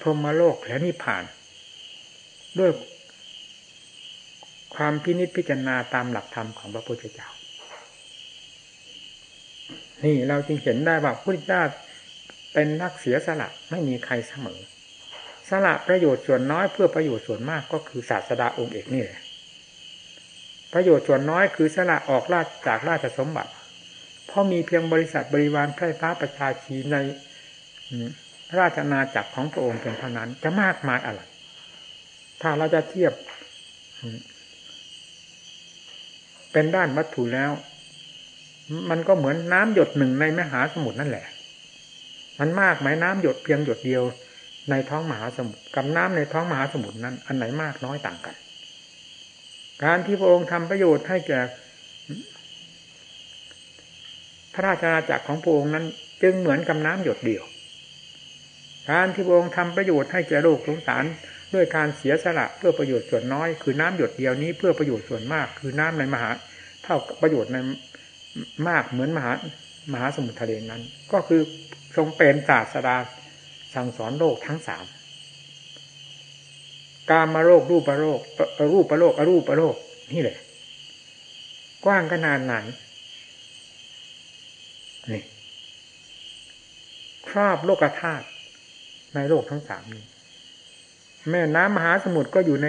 Speaker 1: พรหมโลกและนิพพาน ด้วยความพินิจพิจารณาตามหลักธรรมของพระพุทธเจ้า นี่เราจึงเห็นได้ว่าพุทธเจ้าเป็นนักเสียสละไม่มีใครเสมอ สละประโยชน์ส่วนน้อยเพื่อประโยชน์ส่วนมากก็คือศาสดาองค์เอกนี่แหละประโยชน์ส่วนน้อยคือสละออกราชจากราชสมบัติ เพราะมีเพียงบริษัทบริวารไพร่ฟ้าประชาชีในราชนาจักรของพระองค์เป็นเท่านั้น จะมากมายอะไร ถ้าเราจะเทียบ เป็นด้านวัตถุแล้ว มันก็เหมือนน้ำหยดหนึ่งในมหาสมุทรนั่นแหละ มันมากไหมน้ำหยดเพียงหยดเดียว ในท้องมหาสมุทรกับน้ำในท้องมหาสมุทรนั้น อันไหนมากน้อยต่างกัน การที่พระองค์ทำประโยชน์ให้แก่พระราชนาจักรของพระองค์นั้น จึงเหมือนกับน้ำหยดเดียว การที่พระองค์ทำประโยชน์ให้แก่โลกสงสารด้วยการเสียสละเพื่อประโยชน์ส่วนน้อย คือน้ำหยดเดียวนี้เพื่อประโยชน์ส่วนมาก คือน้ำในมหา เท่ากับประโยชน์ในมากเหมือนมหามหาสมุทรทะเลนั้น ก็คือทรงเป็นศาสดา สั่งสอนโลกทั้งสามการมาโรครูปประโลกรูปประโลกอรูปประโลกนี่แหละ กว้างขนาดไหนนี่ครอบโลกธาตุในโลกทั้งสามนี้ แม่น้ำมหาสมุทรก็อยู่ใน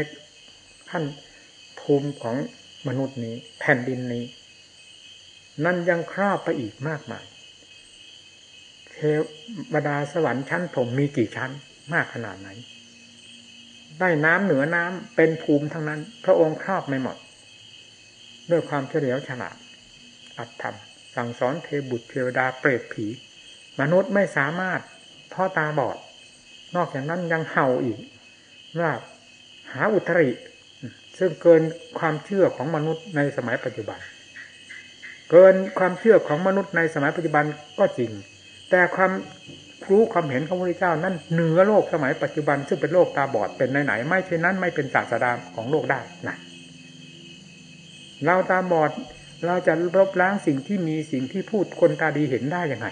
Speaker 1: ขั้นภูมิของมนุษย์นี้ แผ่นดินนี้ นั่นยังครอบไปอีกมากมาย วดาสวรรค์ชั้นผมมีกี่ชั้นมากขนาดไหน ได้น้ำเหนือน้ำเป็นภูมิทั้งนั้น พระองค์ครอบไม่หมด ด้วยความเฉลียวฉลาด อัตธรรมสั่งสอนเทบุตรเทวดาเปรตผี มนุษย์ไม่สามารถพ่อตาบอด นอกจากนั้นยังเห่าอีกว่าหาอุตริ ซึ่งเกินความเชื่อของมนุษย์ในสมัยปัจจุบัน เกินความเชื่อของมนุษย์ในสมัยปัจจุบันก็จริง แต่ความรู้ความเห็นของพระเจ้านั้นเหนือโลกสมัยปัจจุบันซึ่งเป็นโลกตาบอดเป็นไหนๆไม่เช่นนั้นไม่เป็นศาสดาของโลกได้นะเราตาบอดเราจะลบล้างสิ่งที่มีสิ่งที่พูดคนตาดีเห็นได้ยังไง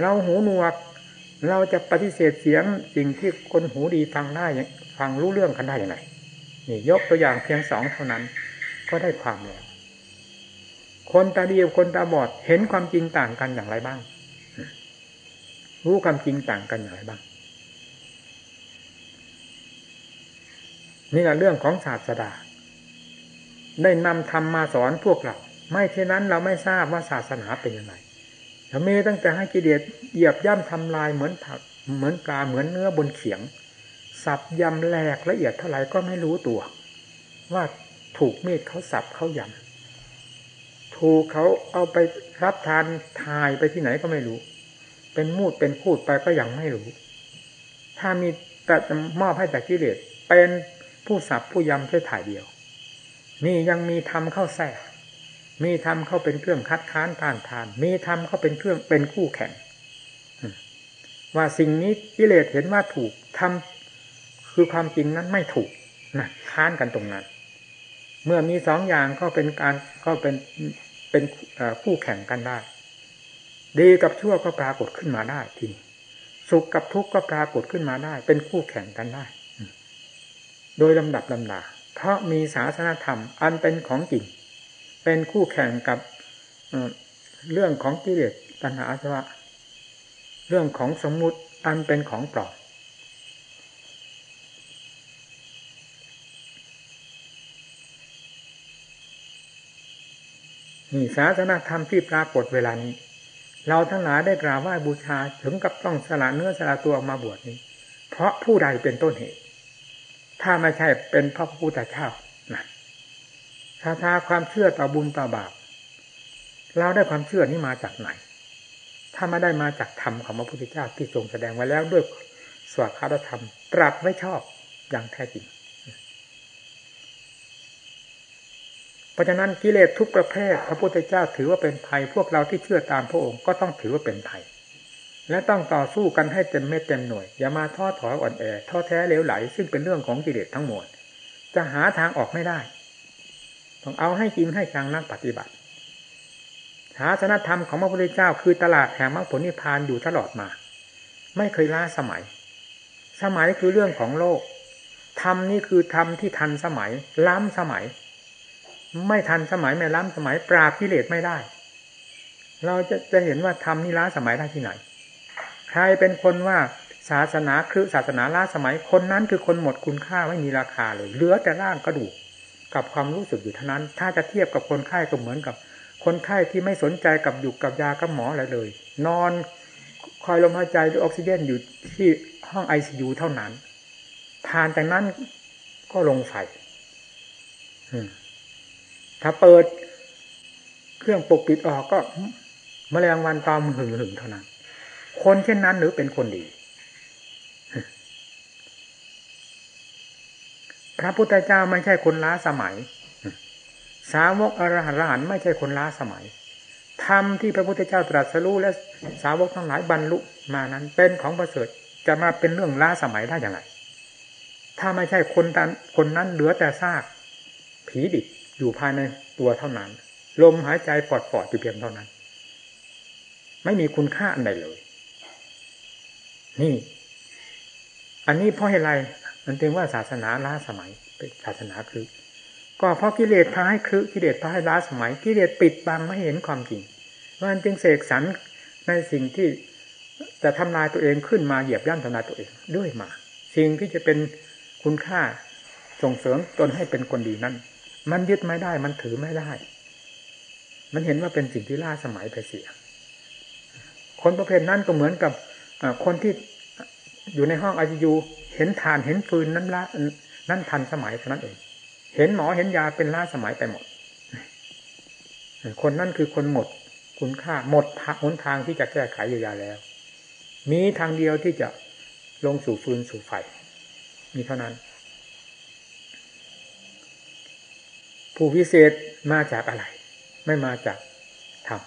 Speaker 1: เราหูหนวก เราจะปฏิเสธเสียงสิ่งที่คนหูดีฟังได้ฟังรู้เรื่องกันได้ยังไงนี่ยกตัวอย่างเพียงสองเท่านั้น ก็ได้ความแล้วคนตาดีกับคนตาบอดเห็นความจริงต่างกันอย่างไรบ้าง รู้ความจริงต่างกันอย่างไรบ้าง นี่แหละเรื่องของศาสดา ได้นำธรรมมาสอนพวกเรา ไม่เช่นนั้นเราไม่ทราบว่าศาสนาเป็นยังไงเรามีตั้งแต่ให้กิเลสเหยียบย่ำทำลายเหมือนผักเหมือนปลาเหมือนเนื้อบนเขียง สับยำแหลกละเอียดเท่าไหร่ก็ไม่รู้ตัว ว่าถูกมีดเขาสับเขายำถูกเขาเอาไปรับทานทายไปที่ไหนก็ไม่รู้ เป็นมูดเป็นคูดไปก็ยังไม่รู้ ถ้ามีแต่มอบให้แต่กิเลสเป็นผู้สับผู้ยำแค่ถ่ายเดียว นี่ยังมีธรรมเข้าแทรกมีธรรมเข้าเป็นเครื่องคัดค้านต้านทาน มีธรรมเข้าเป็นเครื่องเป็นคู่แข่งว่าสิ่งนี้กิเลสเห็นว่าถูกทำคือความจริงนั้นไม่ถูกนะค้านกันตรงนั้น เมื่อมีสองอย่างก็เป็นการก็เป็นเป็นคู่แข่งกันได้ ดีกับชั่วก็ปรากฏขึ้นมาได้ทีนี้สุขกับทุกข์ก็ปรากฏขึ้นมาได้ เป็นคู่แข่งกันได้ โดยลำดับลำดาเพราะมีศาสนธรรม อันเป็นของจริง เป็นคู่แข่งกับเรื่องของกิเลสตัณหาอาสวะ เรื่องของสมมุติอันเป็นของปลอมนี่ศาสนาธรรมที่ปรากฏเวลานี้ เราทั้งหลายได้กราบไหว้บูชาถึงกับต้องสละเนื้อสละตัวออกมาบวชนี้ เพราะผู้ใดเป็นต้นเหตุ ถ้าไม่ใช่เป็นพระพุทธเจ้านะถ้าทาความเชื่อต่อบุญต่อบาปเราได้ความเชื่อนี้มาจากไหน ถ้าไม่ได้มาจากธรรมของพระพุทธเจ้าที่ทรงแสดงไว้แล้วด้วยสวดคาธรรม ตรัสไม่ชอบอย่างแท้จริง เพราะฉะนั้นกิเลสทุกประเภท พระพุทธเจ้าถือว่าเป็นภัย พวกเราที่เชื่อตามพระองค์ก็ต้องถือว่าเป็นภัย และต้องต่อสู้กันให้เต็มเม็ดเต็มหน่วย อย่ามาท้อถอยอ่อนแอท้อแท้เลวไหล ซึ่งเป็นเรื่องของกิเลสทั้งหมด จะหาทางออกไม่ได้ ต้องเอาให้จริงให้จังนักปฏิบัติศาสนธรรมของพระพุทธเจ้า คือตลาดแห่งมรรคผลนิพพานอยู่ตลอดมา ไม่เคยล้าสมัย สมัยคือเรื่องของโลกธรรมนี่คือธรรมที่ทันสมัย ล้ำสมัย ไม่ทันสมัยไม่ล้ำสมัยปราบกิเลสไม่ได้ เราจะจะเห็นว่าธรรมนี่ล้าสมัยได้ที่ไหน ใครเป็นคนว่าศาสนาคือศาสนาล้าสมัยคนนั้นคือคนหมดคุณค่าไม่มีราคาเลยเหลือแต่ร่างกระดูกกับความรู้สึกอยู่เท่านั้น ถ้าจะเทียบกับคนไข้ก็เหมือนกับ คนไข้ที่ไม่สนใจกับอยู่กับยากับหมออะไรเลย นอนคอยลมหายใจด้วยออกซิเจนอยู่ที่ห้องไอซียูเท่านั้นผ่านจากนั้นก็ลงใส่ ถ้าเปิด เครื่องปกปิดออกก็มแมลงวันตอมหึงหึงเท่านั้น คนเช่นนั้นหรือเป็นคนดี พระพุทธเจ้าไม่ใช่คนล้าสมัย สาวกอรหันต์ไม่ใช่คนล้าสมัยธรรมที่พระพุทธเจ้าตรัสรู้และสาวกทั้งหลายบรรลุมานั้น เป็นของประเสริฐจะมาเป็นเรื่องล้าสมัยได้อย่างไร ถ้าไม่ใช่คนนั้นคนนั้นเหลือแต่ซาก ผีดิบ อยู่ภายในตัวเท่านั้น ลมหายใจปอดปอยู่เพียงเท่านั้น ไม่มีคุณค่าอันใดเลย นี่ อันนี้เพราะเหตุไรมันเป็นว่าศาสนาล้าสมัยเป็นศาสนาคือ ก็เพราะกิเลสพาให้คือกิเลสพาให้ล้าสมัยกิเลสปิดบังไม่เห็นความจริงมันจึงเสกสรรในสิ่งที่จะทำลายตัวเองขึ้นมาเหยียบย่ำทำลายตัวเองด้วยมา สิ่งที่จะเป็นคุณค่าส่งเสริมตนให้เป็นคนดีนั้น มันยึดไม่ได้ มันถือไม่ได้ มันเห็นว่าเป็นสิ่งที่ล่าสมัยไปเสีย คนประเภทนั้นก็เหมือนกับคนที่อยู่ในห้องไอซียูเห็นฐานเห็นฟืนนั้นละนั่นทันสมัยเท่านั้นเอง เห็นหมอเห็นยาเป็นล่าสมัยไปหมด คนนั่นคือคนหมดคุณค่าหมดหนทางที่จะแก้ไขเยียวยาแล้ว มีทางเดียวที่จะลงสู่ฟืนสู่ไฟมีเท่านั้น ผู้วิเศษมาจากอะไร ไม่มาจากธรรม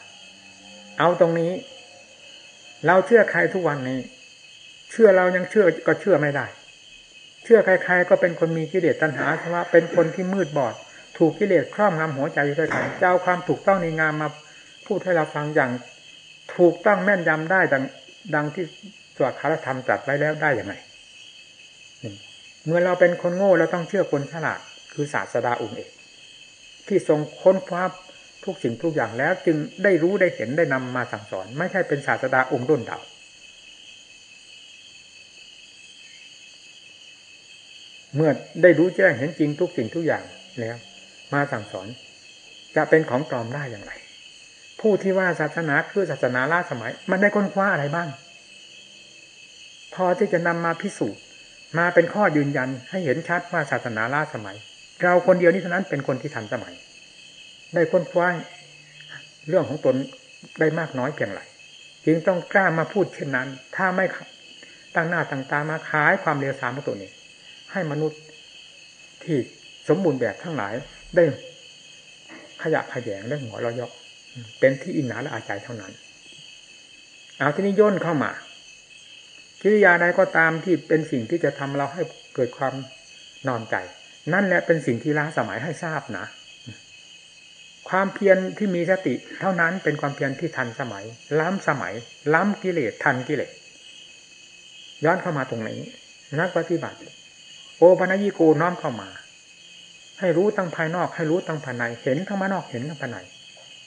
Speaker 1: เอาตรงนี้ เราเชื่อใครทุกวันนี้ เชื่อเรายังเชื่อก็เชื่อไม่ได้ เชื่อใคร ๆ ก็เป็นคนมีกิเลสตัณหาเพราะว่าเป็นคนที่มืดบอด ถูกกิเลสครอบงำหัวใจอยู่ด้วยกันเจ้าความถูกต้องในงามมาพูดให้เราฟังอย่างถูกต้องแม่นยำได้ดังดังที่สวดคารธรรมจัดไว้แล้วได้อย่างไรเมื่อเราเป็นคนโง่เราต้องเชื่อคนฉลาดคือศาสดาองค์เอก ที่ทรงค้นคว้าทุกสิ่งทุกอย่างแล้ว จึงได้รู้ได้เห็นได้นำมาสั่งสอน ไม่ใช่เป็นศาสดาองค์ด้นเดาเมื่อได้รู้แจ้งเห็นจริงทุกสิ่งทุกอย่างแล้วมาสั่งสอน จะเป็นของปลอมได้อย่างไร ผู้ที่ว่าศาสนาคือศาสนาล่าสมัย มันได้ค้นคว้าอะไรบ้าง พอที่จะนำมาพิสูจน์มาเป็นข้อยืนยันให้เห็นชัดว่าศาสนาล่าสมัย เราคนเดียวนี้เท่านั้นเป็นคนที่ทันสมัย ได้ค้นคว้าเรื่องของตนได้มากน้อยเพียงไรจึงต้องกล้ามาพูดเช่นนั้น ถ้าไม่ตั้งหน้าตั้งตามาขายความเลวทรามของตัวนี้ให้มนุษย์ที่สมบูรณ์แบบทั้งหลายได้ขยะขยแยงได้หัวเรายกเป็นที่อินหนาและอาใจเท่านั้น เอาที่นี้ย่นเข้ามากิริยาใดก็ตามที่เป็นสิ่งที่จะทำเราให้เกิดความนอนใจ นั่นแหละเป็นสิ่งที่ล้าสมัยให้ทราบนะ ความเพียรที่มีสติเท่านั้นเป็นความเพียรที่ทันสมัย ล้ำสมัย ล้ำกิเลสทันกิเลสย้อนเข้ามาตรงนี้นักปฏิบัติ โอปัญญิโกน้อมเข้ามา ให้รู้ทั้งภายนอกให้รู้ทั้งภายใน เห็นทั้งภายนอกเห็นทั้งภายใน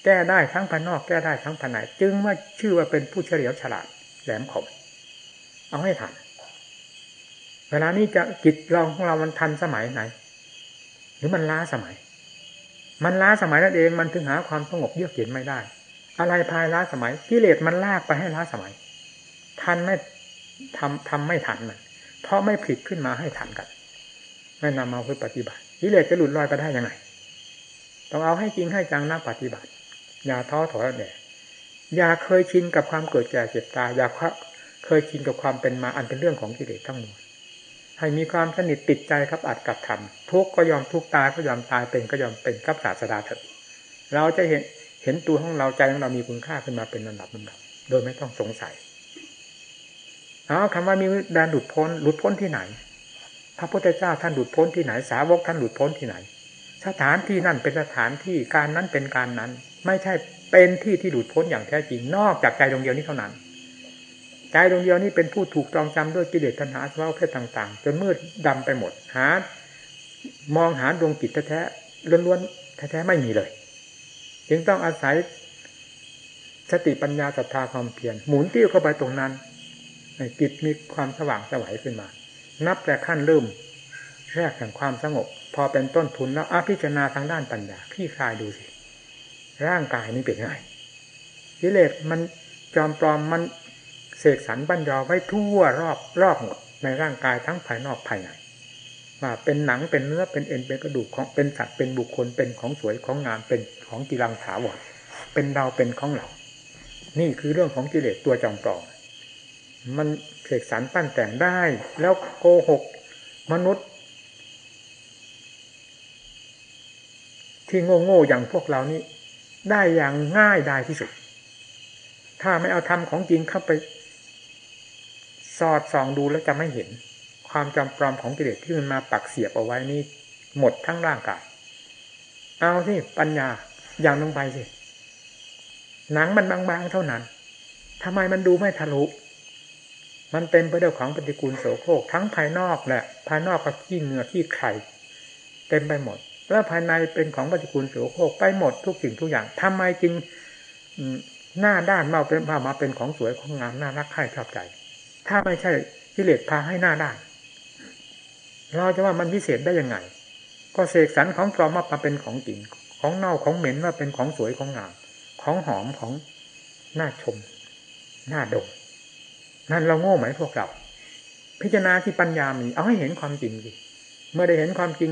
Speaker 1: แก้ได้ทั้งภายนอกแก้ได้ทั้งภายในจึงว่าชื่อว่าเป็นผู้เฉลียวฉลาดแหลมคมเอาให้ทันเวลานี้จะจิตเราของเรามันทันสมัยไหน รือมันล้าสมัย มันล้าสมัยนั่นเองมันถึงหาความสงบเยือกเย็นไม่ได้ อะไรภายล้าสมัยกิเลสมันลากไปให้ล้าสมัย ทันไม่ทำทำไม่ทันมันเพราะไม่ผลิตขึ้นมาให้ทันกันไม่นำมาเพื่อปฏิบัติกิเลสจะหลุดลอยไปได้ยังไงต้องเอาให้จริงให้จังนักปฏิบัติ อย่าท้อถอยแด่อย่าเคยชินกับความเกิดแก่เจ็บตายอย่าเคยชินกับความเป็นมาอันเป็นเรื่องของกิเลสทั้งหมด ให้มีความสนิทติดใจครับอัดกับธรรมทุกก็ยอมทุกตายก็ยอมตายเป็นก็ยอมเป็นกับศาสดาเถิดเราจะเห็นเห็นตัวของเราใจของเรามีคุณค่าขึ้นมาเป็นลำดับลำดับโดยไม่ต้องสงสัยเอาคำว่ามีแดนหลุดพ้นหลุดพ้นที่ไหน พระพุทธเจ้าท่านหลุดพ้นที่ไหน สาวกท่านหลุดพ้นที่ไหน สถานที่นั่นเป็นสถานที่การนั้นเป็นการนั้น ไม่ใช่เป็นที่ที่หลุดพ้นอย่างแท้จริงนอกจากใจดวงเดียวนี้เท่านั้น ใจดวงเดียวนี้เป็นผู้ถูกจองจำด้วยกิเลสตัณหาสภาวะเพศต่าง ๆ จนมืดดำไปหมดหามองหาดวงจิตแท้ๆล้วนๆแท้ๆไม่มีเลย จึงต้องอาศัยสติปัญญาศรัทธาความเพียรหมุนติ้วเข้าไปตรงนั้นจิตมีความสว่างสวัยขึ้นมา นับแต่ขั้นเริ่มแรกแห่งความสงบ พอเป็นต้นทุนแล้วอภิจารณาทางด้านปัญญาพี่คลายดูสิ ร่างกายนี้เป็นไงกิเลสมันจอมปลอมมัน เสกสรรบัญญาไว้ทั่วรอบรอบหมดในร่างกายทั้งภายนอกภายในว่าเป็นหนังเป็นเนื้อเป็นเอ็นเป็นกระดูกของเป็นสัตว์เป็นบุคคลเป็นของสวยของงามเป็นของกีรังถาวรเป็นเราเป็นของเรา นี่คือเรื่องของกิเลสตัวจอมปลอมมันเสกสรรปั้นแต่งได้ แล้วโกหกมนุษย์ ที่โง่โง่อย่างพวกเรานี้ได้อย่างง่ายได้ที่สุด ถ้าไม่เอาทำของจริงเข้าไป อดส่องดูแล้วจะไม่เห็น ความจำปลอมของกิเลสที่มันมาปักเสียบเอาไว้นี่หมดทั้งร่างกาย เอาสิปัญญาอย่างลงไปสิหนังมันบางๆเท่านั้นทำไมมันดูไม่ทะลุมันเต็มไปด้วยของปฏิกูลโสโครกทั้งภายนอกแหละ ภายนอกก็ขี้เงือขี้ไข่เต็มไปหมด แล้วภายในเป็นของปฏิกูลโสโครกไปหมดทุกสิ่งทุกอย่างทำไมจึงหน้าด้านมาเป็นมามาเป็นของสวยของงามน่ารักใคร่ชอบใจ ถ้าไม่ใช่กิเลสพาให้หน้าด้านเราจะว่ามันวิเศษได้ยังไง ก็เสกสรรของปลอมมาเป็นของจริงของเน่าของเหม็นว่าเป็นของสวยของงามของหอมของน่าชมน่าดมนั่นเราโง่ไหมพวกเรา พิจารณาที่ปัญญามีเอาให้เห็นความจริงสิเมื่อได้เห็นความจริง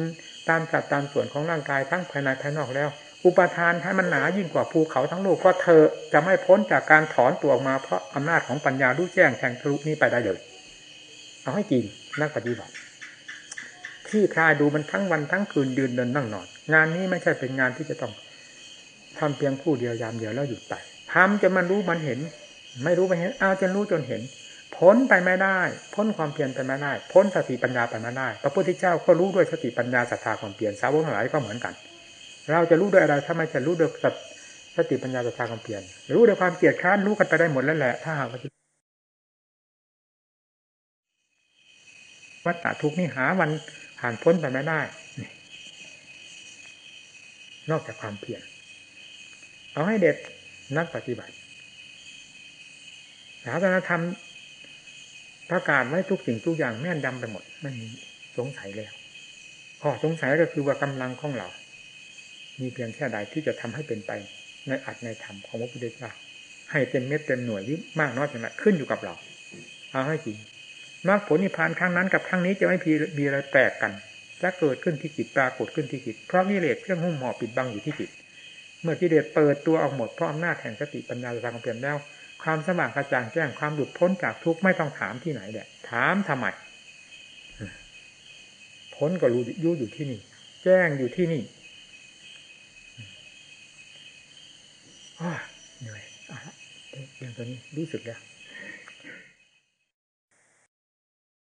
Speaker 1: ตามสัดตามส่วนของร่างกายทั้งภายในภายนอกแล้ว อุปทานให้มันหนายิ่งกว่าภูเขาทั้งโลกก็เธอจะไม่พ้นจากการถอนตัวออกมาเพราะอำนาจของปัญญารู้แจ้งแทงทะลุนี้ไปได้เลย เอาให้จริงนักปฏิบัติที่คลายดูมันทั้งวันทั้งคืนยืนเดินนั่งนอน งานนี้ไม่ใช่เป็นงานที่จะต้องทำเพียงผู้เดียวยามเดียวแล้วหยุดไปทำจะมันรู้มันเห็น ไม่รู้ไปเห็นเอาจนรู้จนเห็น พ้นไปไม่ได้ พ้นความเพียรไปไม่ได้ พ้นสติปัญญาไปไม่ได้ พระพุทธเจ้าก็รู้ด้วยสติปัญญาศรัทธาความเพียรสาวกทั้งหลายก็เหมือนกัน เราจะรู้ด้วยอะไรถ้าไม่จะรู้ด้วยสติปัญญาศรัทธาความเพียรรู้ด้วยความเกลียดค้านรู้กันไปได้หมดแล้วแหละถ้าหากว่าวัฏฏะทุกนี้หาวันผ่านพ้นไปไม่ได้ นอกจากความเพียรเอาให้เด็ดนักปฏิบัติศาสนธรรมประกาศไว้ทุกสิ่งทุกอย่างแม่นดำไปหมดไม่มีสงสัยแล้วข้อสงสัยก็คือว่ากำลังของเรา มีเพียงแค่ใดที่จะทำให้เป็นไปในอัดในธรรมของพระพุทธเจ้าให้เต็มเม็ดเต็มหน่วยยิ่มากน้อยเพียงไรขึ้นอยู่กับเราเอาให้จริงมรรคผลนิพพานครั้งนั้นกับครั้งนี้จะไม่มีอะไรแปลกกันจะเกิดขึ้นที่จิตปรากฏขึ้นที่จิตเพราะกิเลสเครื่องหุ้มห่อปิดบังอยู่ที่จิต เมื่อกิเลสเปิดตัวออกหมดเพราะอำนาจแห่งสติปัญญาทางเปลี่ยนแล้ว ความสว่างกระจ่างแจ้งความหลุดพ้นจากทุกข์ไม่ต้องถามที่ไหนแหละถามทำไมพ้นก็รู้ยู่อยู่ที่นี่ แจ้งอยู่ที่นี่ เหนื่อยเรื่องตัวนี้รู้สึกแล้ว